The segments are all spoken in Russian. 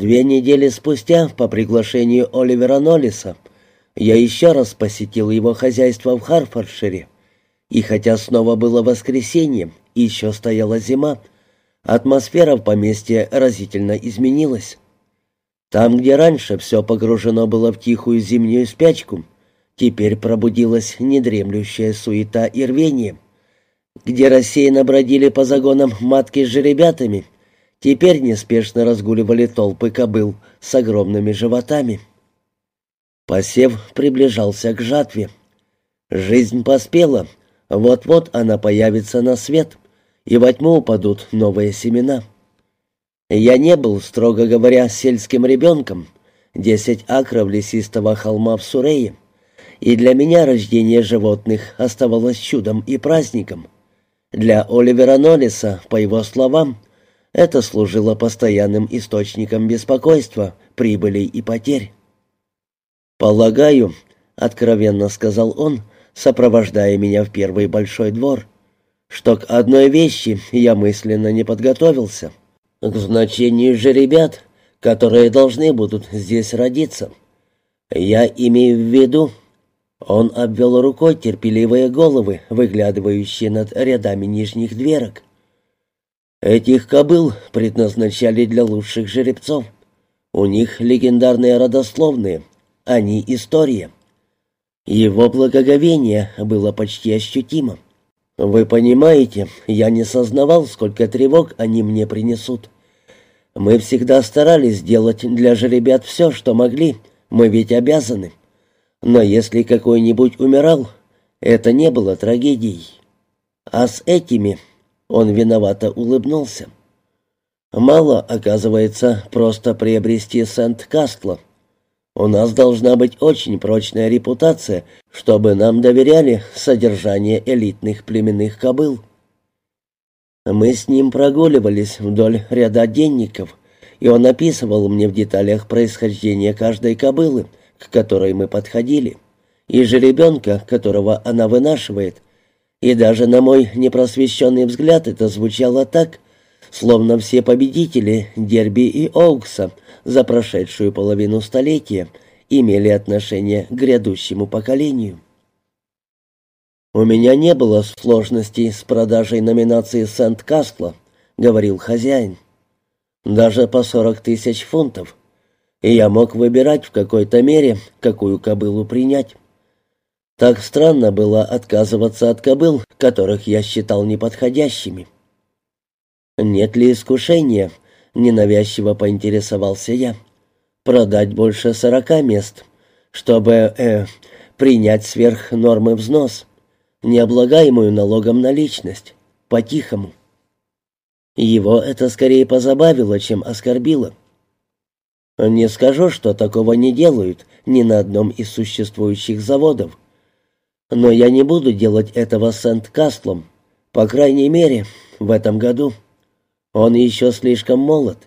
Две недели спустя, по приглашению Оливера Ноллиса, я еще раз посетил его хозяйство в Харфордшире. И хотя снова было воскресенье, и еще стояла зима, атмосфера в поместье разительно изменилась. Там, где раньше все погружено было в тихую зимнюю спячку, теперь пробудилась недремлющая суета и рвение. Где рассеянно бродили по загонам матки с жеребятами — Теперь неспешно разгуливали толпы кобыл с огромными животами. Посев приближался к жатве. Жизнь поспела, вот-вот она появится на свет, и во тьму упадут новые семена. Я не был, строго говоря, сельским ребенком, десять акров лесистого холма в Сурее, и для меня рождение животных оставалось чудом и праздником. Для Оливера Ноллиса, по его словам, — это служило постоянным источником беспокойства, прибылей и потерь. «Полагаю», — откровенно сказал он, сопровождая меня в первый большой двор, «что к одной вещи я мысленно не подготовился, к значению же ребят, которые должны будут здесь родиться. Я имею в виду...» Он обвел рукой терпеливые головы, выглядывающие над рядами нижних дверок. Этих кобыл предназначали для лучших жеребцов. У них легендарные родословные, они история. Его благоговение было почти ощутимо. Вы понимаете, я не сознавал, сколько тревог они мне принесут. Мы всегда старались сделать для жеребят все, что могли, мы ведь обязаны. Но если какой-нибудь умирал, это не было трагедией. А с этими он виновато улыбнулся. «Мало, оказывается, просто приобрести Сент-Кастла. У нас должна быть очень прочная репутация, чтобы нам доверяли содержание элитных племенных кобыл». Мы с ним прогуливались вдоль ряда денников, и он описывал мне в деталях происхождение каждой кобылы, к которой мы подходили, и жеребенка, которого она вынашивает, и даже на мой непросвещенный взгляд это звучало так, словно все победители Дерби и Оукса за прошедшую половину столетия имели отношение к грядущему поколению. «У меня не было сложностей с продажей номинации Сент-Кастла», — говорил хозяин. «Даже по сорок тысяч фунтов. И я мог выбирать в какой-то мере, какую кобылу принять. Так странно было отказываться от кобыл, которых я считал неподходящими. «Нет ли искушения?» — ненавязчиво поинтересовался я. «Продать больше сорока мест, чтобы э, принять сверх нормы взнос, необлагаемую налогом на личность, по-тихому». Его это скорее позабавило, чем оскорбило. Не скажу, что такого не делают ни на одном из существующих заводов. Но я не буду делать этого Сент-Кастлом, по крайней мере, в этом году. Он еще слишком молод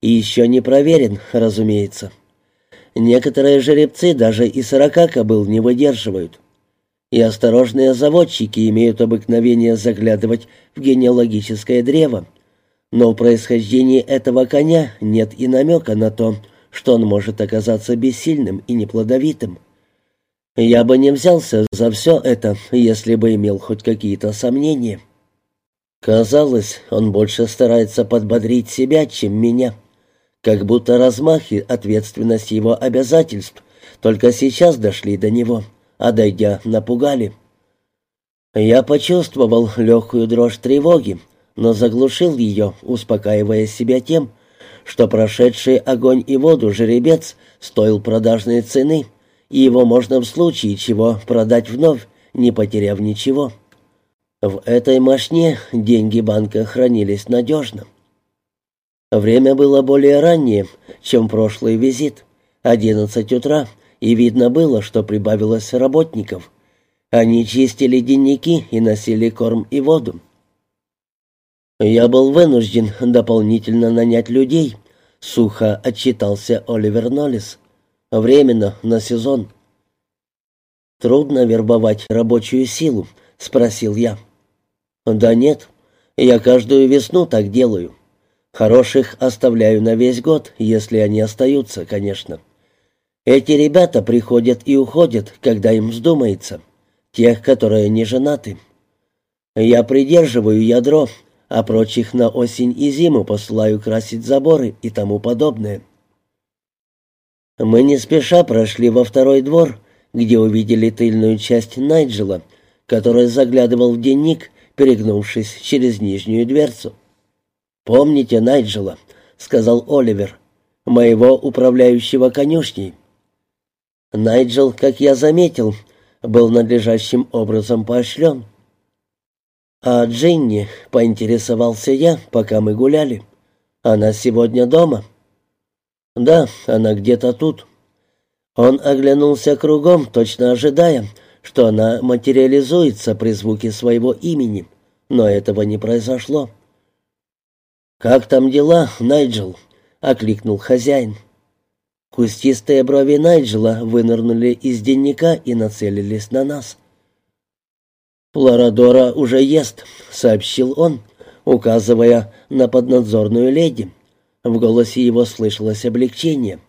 и еще не проверен, разумеется. Некоторые жеребцы даже и сорока кобыл не выдерживают. И осторожные заводчики имеют обыкновение заглядывать в генеалогическое древо. Но в происхождении этого коня нет и намека на то, что он может оказаться бессильным и неплодовитым. Я бы не взялся за все это, если бы имел хоть какие-то сомнения. Казалось, он больше старается подбодрить себя, чем меня. Как будто размах и ответственность его обязательств только сейчас дошли до него, а дойдя, напугали. Я почувствовал легкую дрожь тревоги, но заглушил ее, успокаивая себя тем, что прошедший огонь и воду жеребец стоил продажной цены — и его можно в случае чего продать вновь, не потеряв ничего. В этой мошне деньги банка хранились надежно. Время было более раннее, чем прошлый визит, одиннадцать утра, и видно было, что прибавилось работников. Они чистили денники и носили корм и воду. «Я был вынужден дополнительно нанять людей», — сухо отчитался Оливер Ноллис. Временно, на сезон. Трудно вербовать рабочую силу, спросил я. Да нет, я каждую весну так делаю. Хороших оставляю на весь год, если они остаются, конечно. Эти ребята приходят и уходят, когда им вздумается. Тех, которые не женаты. Я придерживаю ядро, а прочих на осень и зиму посылаю красить заборы и тому подобное. Мы не спеша прошли во второй двор, где увидели тыльную часть Найджела, который заглядывал в денник, перегнувшись через нижнюю дверцу. «Помните Найджела?» — сказал Оливер, — «моего управляющего конюшней». Найджел, как я заметил, был надлежащим образом поощрен. «А Джинни?» — поинтересовался я, пока мы гуляли. «Она сегодня дома?» «Да, она где-то тут». Он оглянулся кругом, точно ожидая, что она материализуется при звуке своего имени, но этого не произошло. «Как там дела, Найджел?» — окликнул хозяин. Кустистые брови Найджела вынырнули из денника и нацелились на нас. «Пларадора уже ест», — сообщил он, указывая на поднадзорную леди. В голосе его слышалось облегчение.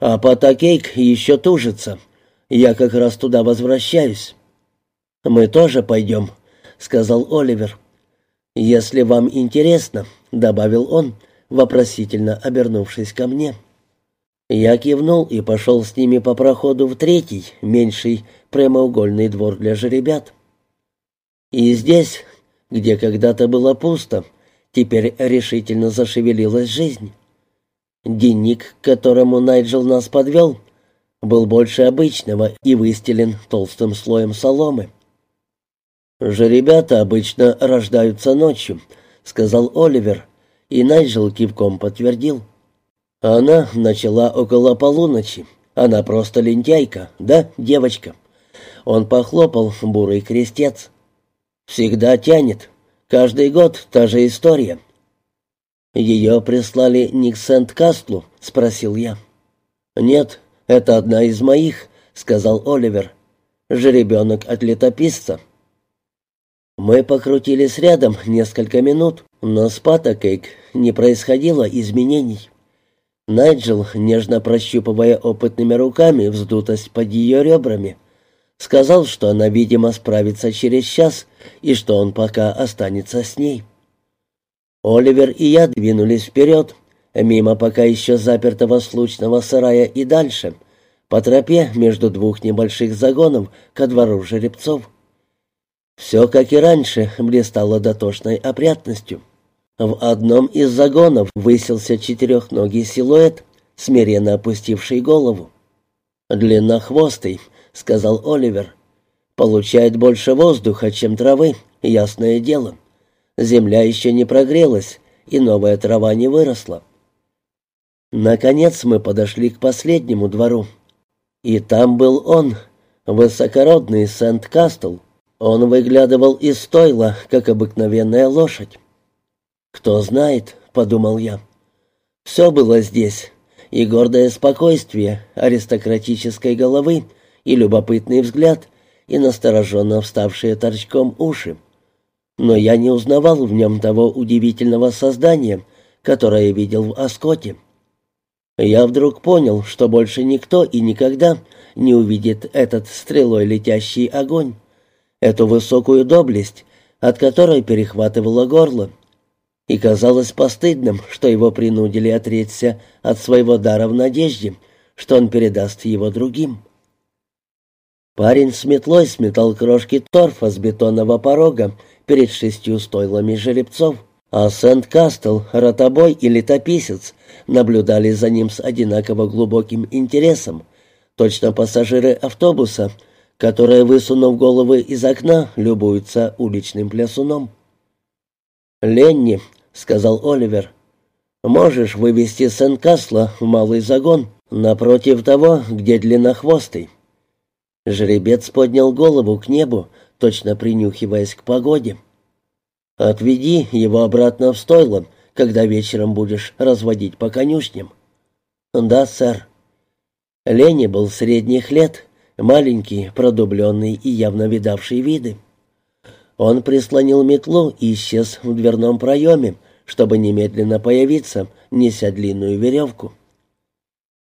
«А Патакейк еще тужится. Я как раз туда возвращаюсь». «Мы тоже пойдем», — сказал Оливер. «Если вам интересно», — добавил он, вопросительно обернувшись ко мне. Я кивнул и пошел с ними по проходу в третий, меньший, прямоугольный двор для жеребят. И здесь, где когда-то было пусто, теперь решительно зашевелилась жизнь. Денник, к которому Найджел нас подвел, был больше обычного и выстелен толстым слоем соломы. «Жеребята обычно рождаются ночью», — сказал Оливер, и Найджел кивком подтвердил. «Она начала около полуночи. Она просто лентяйка, да, девочка?» Он похлопал бурый крестец. «Всегда тянет. Каждый год та же история». «Ее прислали не к Сент-Кастлу?» — спросил я. «Нет, это одна из моих», — сказал Оливер. «Жеребенок от летописца». Мы покрутились рядом несколько минут, но с Патокейк не происходило изменений. Найджел, нежно прощупывая опытными руками вздутость под ее ребрами, сказал, что она, видимо, справится через час и что он пока останется с ней. Оливер и я двинулись вперед, мимо пока еще запертого случного сарая и дальше, по тропе между двух небольших загонов ко двору жеребцов. Все, как и раньше, блистало дотошной опрятностью. В одном из загонов высился четырехногий силуэт, смиренно опустивший голову. «Длиннохвостый», — сказал Оливер, — «получает больше воздуха, чем травы, ясное дело. Земля еще не прогрелась, и новая трава не выросла». Наконец мы подошли к последнему двору. И там был он, высокородный Сент-Кастл, он выглядывал из стойла, как обыкновенная лошадь. «Кто знает», — подумал я. «Все было здесь, и гордое спокойствие аристократической головы, и любопытный взгляд, и настороженно вставшие торчком уши. Но я не узнавал в нем того удивительного создания, которое видел в Оскоте. Я вдруг понял, что больше никто и никогда не увидит этот стрелой летящий огонь эту высокую доблесть, от которой перехватывало горло. И казалось постыдным, что его принудили отречься от своего дара в надежде, что он передаст его другим. Парень с метлой сметал крошки торфа с бетонного порога перед шестью стойлами жеребцов, а Сент-Кастл, ротобой и летописец наблюдали за ним с одинаково глубоким интересом, точно пассажиры автобуса — которые, высунув головы из окна, любуются уличным плясуном. «Ленни», — сказал Оливер, — «можешь вывести Сен-Касла в малый загон, напротив того, где длиннохвостый». Жеребец поднял голову к небу, точно принюхиваясь к погоде. «Отведи его обратно в стойло, когда вечером будешь разводить по конюшням». «Да, сэр». Ленни был средних лет, маленький, продубленный и явно видавший виды. Он прислонил метлу и исчез в дверном проеме, чтобы немедленно появиться, неся длинную веревку.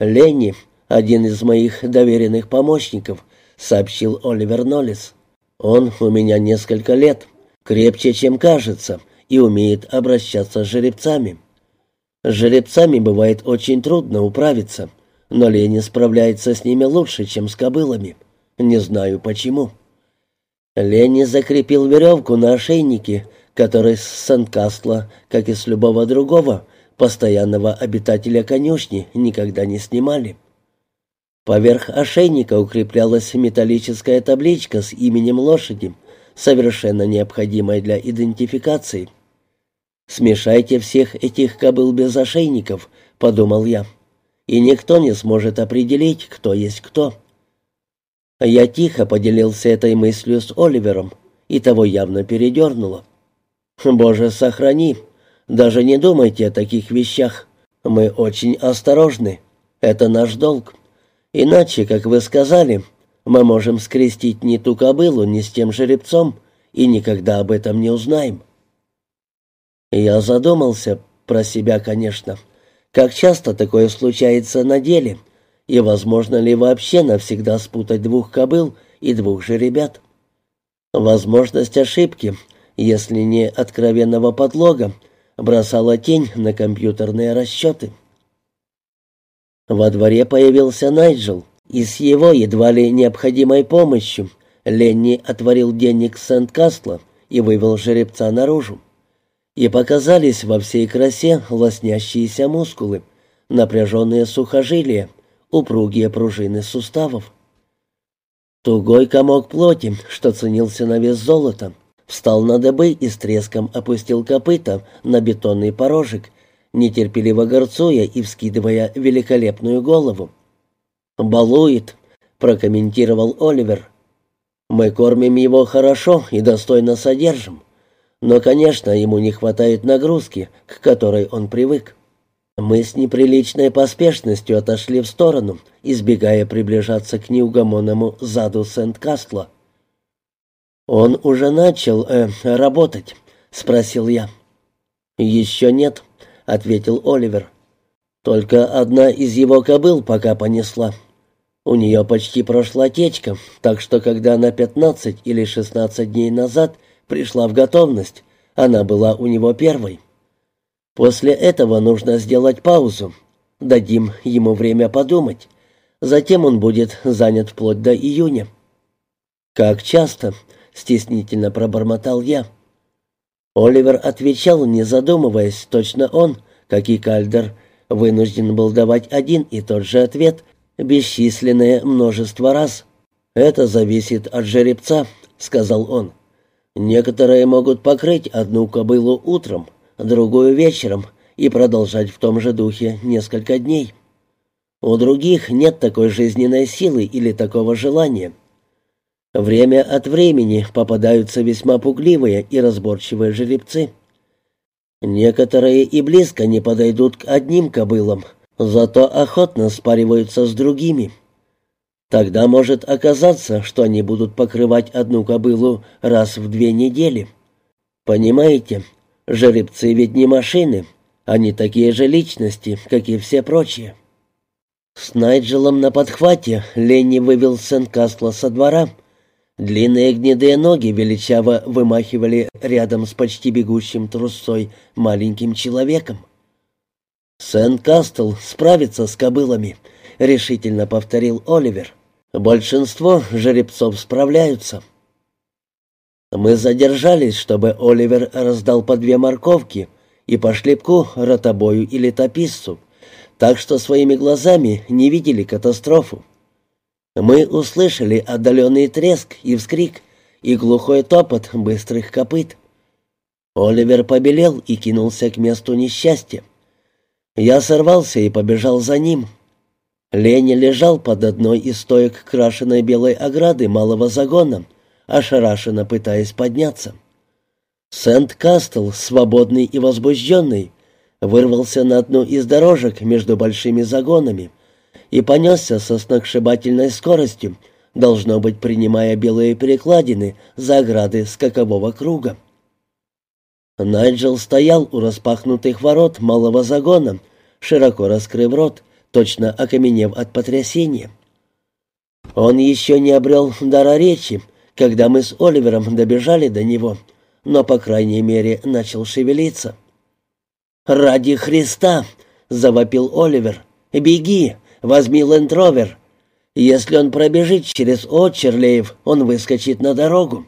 «Ленни, один из моих доверенных помощников», — сообщил Оливер Ноллис. «Он у меня несколько лет, крепче, чем кажется, и умеет обращаться с жеребцами. С жеребцами бывает очень трудно управиться, но Ленни справляется с ними лучше, чем с кобылами. Не знаю почему». Ленни закрепил веревку на ошейнике, который с Сент-Кастла, как и с любого другого, постоянного обитателя конюшни, никогда не снимали. Поверх ошейника укреплялась металлическая табличка с именем лошади, совершенно необходимая для идентификации. «Смешайте всех этих кобыл без ошейников», — подумал я, — «и никто не сможет определить, кто есть кто». Я тихо поделился этой мыслью с Оливером, и того явно передернуло. «Боже, сохрани! Даже не думайте о таких вещах. Мы очень осторожны. Это наш долг. Иначе, как вы сказали, мы можем скрестить не ту кобылу, ни с тем жеребцом, и никогда об этом не узнаем». Я задумался про себя, конечно. Как часто такое случается на деле, и возможно ли вообще навсегда спутать двух кобыл и двух же ребят? Возможность ошибки, если не откровенного подлога, бросала тень на компьютерные расчеты. Во дворе появился Найджел, и с его едва ли необходимой помощью Ленни отворил денег Сент-Кастла и вывел жеребца наружу. И показались во всей красе лоснящиеся мускулы, напряженные сухожилия, упругие пружины суставов. Тугой комок плоти, что ценился на вес золота, встал на дыбы и с треском опустил копыта на бетонный порожек, нетерпеливо горцуя и вскидывая великолепную голову. «Балует», — прокомментировал Оливер. «Мы кормим его хорошо и достойно содержим, но, конечно, ему не хватает нагрузки, к которой он привык». Мы с неприличной поспешностью отошли в сторону, избегая приближаться к неугомонному заду Сент-Кастла. «Он уже начал э, работать?» — спросил я. «Еще нет», — ответил Оливер. «Только одна из его кобыл пока понесла. У нее почти прошла течка, так что когда она пятнадцать или шестнадцать дней назад пришла в готовность, она была у него первой». После этого нужно сделать паузу. Дадим ему время подумать. Затем он будет занят вплоть до июня. «Как часто?» — стеснительно пробормотал я. Оливер отвечал, не задумываясь, точно он, как и Кальдер, вынужден был давать один и тот же ответ бесчисленное множество раз. «Это зависит от жеребца», — сказал он. «Некоторые могут покрыть одну кобылу утром, другую вечером и продолжать в том же духе несколько дней. У других нет такой жизненной силы или такого желания. Время от времени попадаются весьма пугливые и разборчивые жеребцы. Некоторые и близко не подойдут к одним кобылам, зато охотно спариваются с другими. Тогда может оказаться, что они будут покрывать одну кобылу раз в две недели. Понимаете, Жеребцы ведь не машины, они такие же личности, как и все прочие. С Найджелом на подхвате Ленни вывел Сен-Кастла со двора. Длинные гнедые ноги величаво вымахивали рядом с почти бегущим трусой маленьким человеком. «Сен-Кастл справится с кобылами», — решительно повторил Оливер. «Большинство жеребцов справляются». Мы задержались, чтобы Оливер раздал по две морковки и по шлепку ротобою и летописцу, так что своими глазами не видели катастрофу. Мы услышали отдаленный треск и вскрик и глухой топот быстрых копыт. Оливер побелел и кинулся к месту несчастья. Я сорвался и побежал за ним. Леня лежал под одной из стоек крашеной белой ограды малого загона — ошарашенно пытаясь подняться. Сент-Кастл, свободный и возбужденный, вырвался на одну из дорожек между большими загонами и понесся со сногсшибательной скоростью, должно быть, принимая белые перекладины за ограды скакового круга. Найджел стоял у распахнутых ворот малого загона, широко раскрыв рот, точно окаменев от потрясения. Он еще не обрел дара речи, когда мы с Оливером добежали до него, но, по крайней мере, начал шевелиться. «Ради Христа!» — завопил Оливер. «Беги! Возьми лендровер! Если он пробежит через Отчерлеев, он выскочит на дорогу!»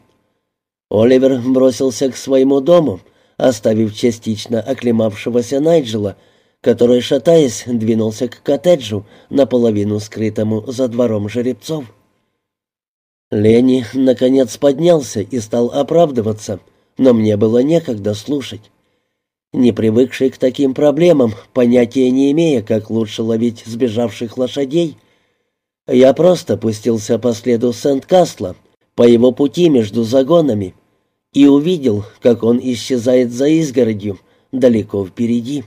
Оливер бросился к своему дому, оставив частично оклемавшегося Найджела, который, шатаясь, двинулся к коттеджу, наполовину скрытому за двором жеребцов. Лени, наконец, поднялся и стал оправдываться, но мне было некогда слушать. Не привыкший к таким проблемам, понятия не имея, как лучше ловить сбежавших лошадей, я просто пустился по следу Сент-Кастла, по его пути между загонами, и увидел, как он исчезает за изгородью, далеко впереди.